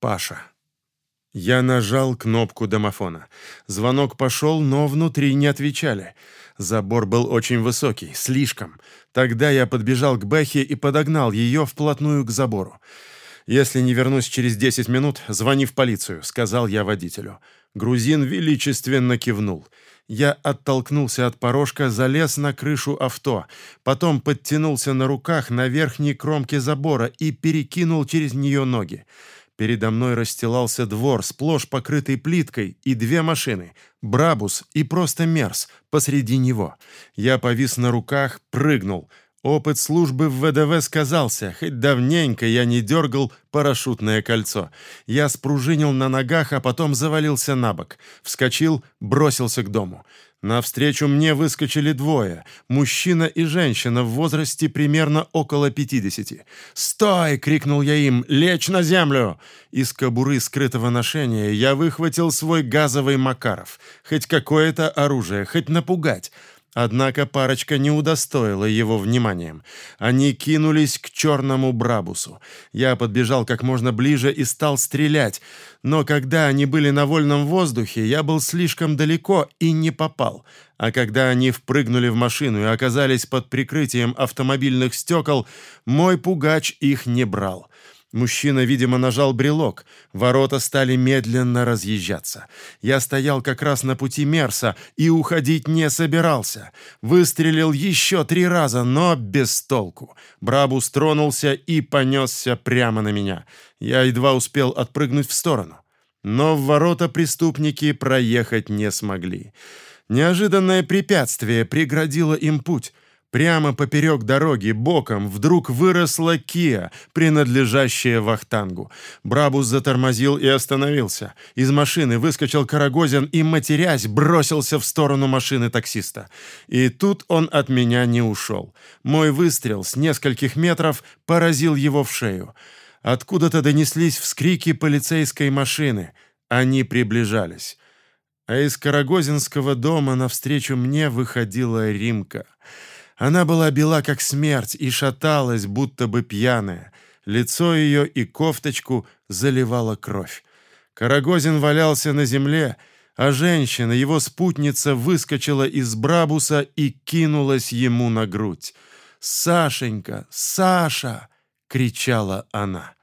Паша. Я нажал кнопку домофона. Звонок пошел, но внутри не отвечали. Забор был очень высокий, слишком. Тогда я подбежал к Бэхе и подогнал ее вплотную к забору. «Если не вернусь через 10 минут, звони в полицию», — сказал я водителю. Грузин величественно кивнул. Я оттолкнулся от порожка, залез на крышу авто, потом подтянулся на руках на верхней кромке забора и перекинул через нее ноги. Передо мной расстилался двор, сплошь покрытый плиткой, и две машины — Брабус и просто Мерс посреди него. Я повис на руках, прыгнул. Опыт службы в ВДВ сказался, хоть давненько я не дергал парашютное кольцо. Я спружинил на ногах, а потом завалился на бок. Вскочил, бросился к дому. Навстречу мне выскочили двое, мужчина и женщина в возрасте примерно около 50. «Стой!» — крикнул я им. «Лечь на землю!» Из кобуры скрытого ношения я выхватил свой газовый Макаров. Хоть какое-то оружие, хоть напугать. Однако парочка не удостоила его вниманием. Они кинулись к черному Брабусу. Я подбежал как можно ближе и стал стрелять, но когда они были на вольном воздухе, я был слишком далеко и не попал. А когда они впрыгнули в машину и оказались под прикрытием автомобильных стекол, мой пугач их не брал. Мужчина, видимо, нажал брелок. Ворота стали медленно разъезжаться. Я стоял как раз на пути Мерса и уходить не собирался. Выстрелил еще три раза, но без толку. Брабус тронулся и понесся прямо на меня. Я едва успел отпрыгнуть в сторону. Но в ворота преступники проехать не смогли. Неожиданное препятствие преградило им путь. Прямо поперек дороги, боком, вдруг выросла Киа, принадлежащая Вахтангу. Брабус затормозил и остановился. Из машины выскочил Карагозин и, матерясь, бросился в сторону машины таксиста. И тут он от меня не ушел. Мой выстрел с нескольких метров поразил его в шею. Откуда-то донеслись вскрики полицейской машины. Они приближались. А из Карагозинского дома навстречу мне выходила Римка — она была бела, как смерть, и шаталась, будто бы пьяная. Лицо ее и кофточку заливала кровь. Карагозин валялся на земле, а женщина, его спутница, выскочила из брабуса и кинулась ему на грудь. «Сашенька! Саша!» — кричала она.